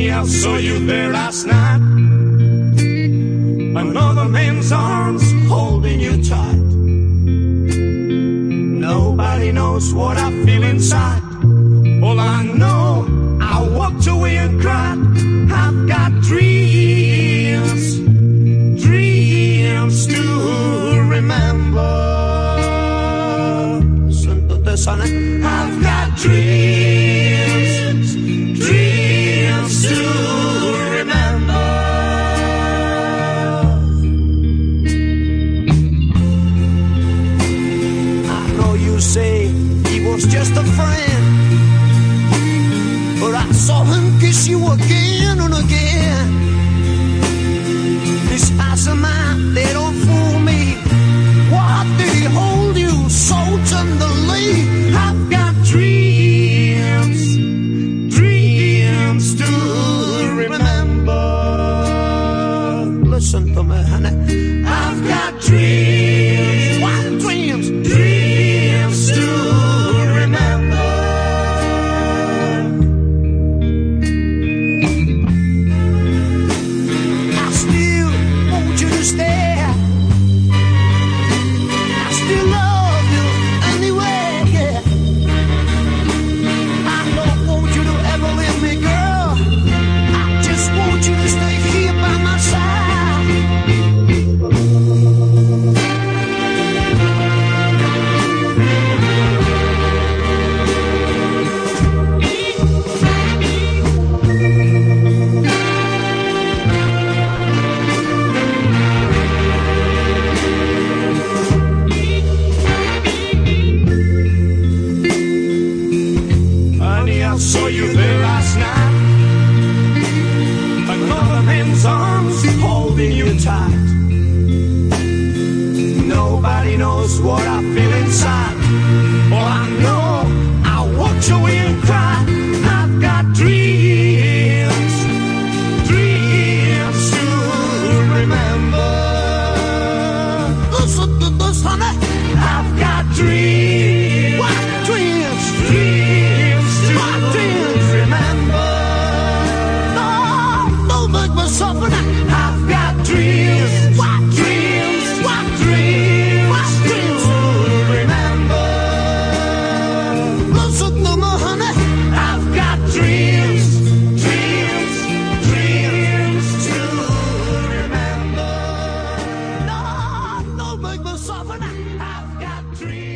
Honey, I saw you there last night. Another man's arms holding you tight. Nobody knows what I feel inside. All I know, I walked away and cried. I've got dreams, dreams to remember. I've got dreams. Was just a friend, but I saw him kiss you again and again. This eyes of mine, they don't fool me. Why did he hold you so tenderly? I've got dreams, dreams to remember. Listen to me, honey. Holding you tight. Nobody knows what I feel inside. All I know, I walked away and cried. I've got dreams.